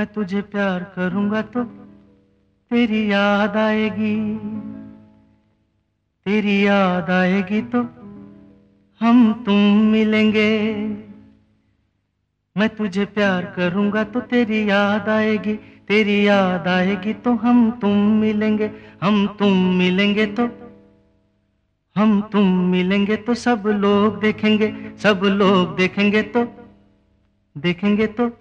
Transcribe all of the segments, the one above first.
मैं तुझे प्यार करूँगा तो तेरी याद आएगी। तेरी याद आएगी तो हम तुम मिलेंगे। मैं तुझे प्यार करूँगा तो तेरी याद आएगी। तेरी याद आएगी तो हम तुम मिलेंगे। हम तुम मिलेंगे तो हम तुम मिलेंगे तो सब लोग देखेंगे। सब लोग देखेंगे तो देखेंगे तो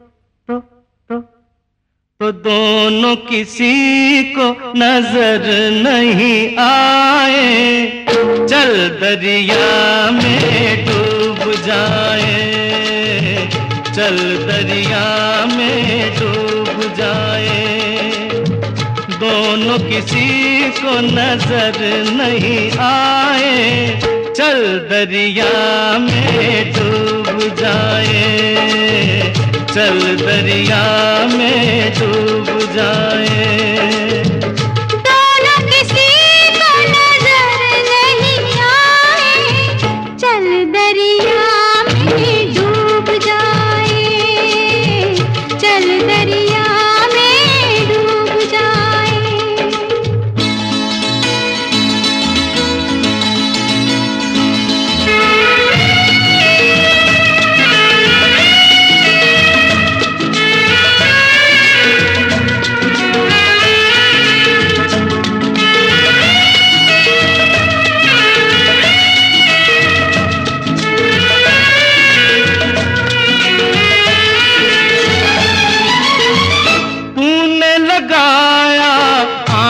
तो दोनों किसी को नज़र नहीं आए। चल दरिया में डूब जाए। चल दरिया में डूब जाए। दोनों किसी को नज़र नहीं आए। चल दरिया में डूब जाए। चल दरिया में डूब जाए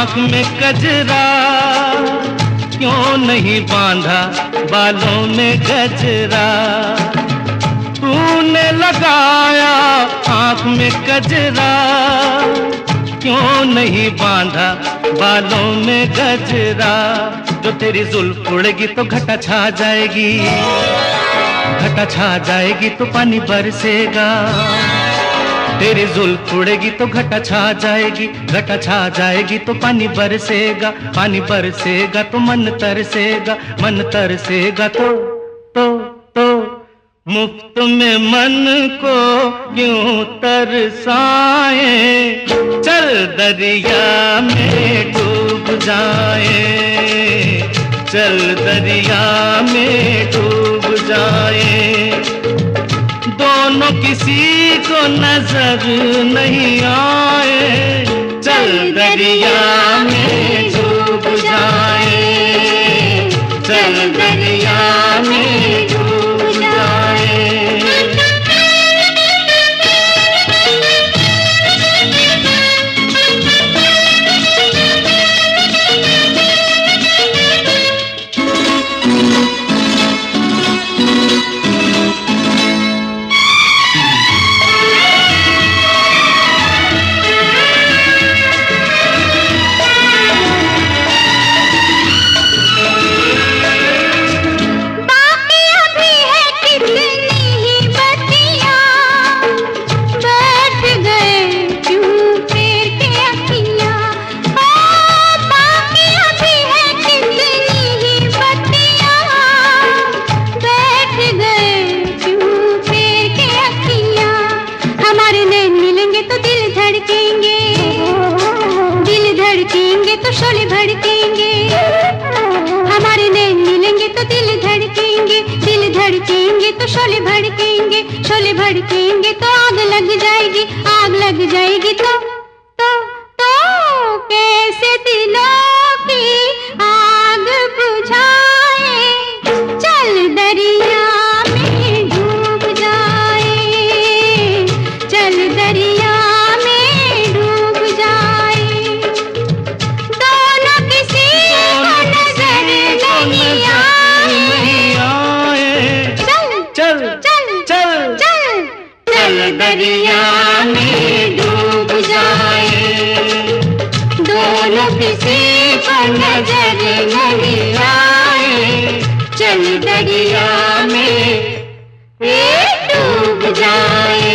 आँख में कजरा क्यों नहीं बांधा बालों में गजरा? तूने लगाया आँख में कजरा क्यों नहीं बांधा बालों में गजरा? जो तेरी जुल्फ उड़ेगी तो घटा छा जाएगी, घटा छा जाएगी तो पानी बरसेगा। तेरी जुल्फ उड़ेगी तो घटा छा जाएगी, घटा छा जाएगी तो पानी बरसेगा पानी बरसेगा तो मन तरसेगा मन तरसेगा तो तो तो। मुफ़्त में मन को क्यों तरसाए? चल दरिया में डूब जाए, चल दरिया में डूब जाए। दोनों किसी को नज़र नहीं आए। चल दरिया में डूब जाए। चल दरिया भड़केंगे हमारे नैन मिलेंगे तो तिल धड़के धड़के तो शोले भड़केंगे। शोले भड़के तो आग लग जाएगी। आग लग जाएगी तो तो चल। चल चल दरिया में डूब जाए। दोनों किसी पर नज़र नहीं आए। चल दरिया में डूब जाए।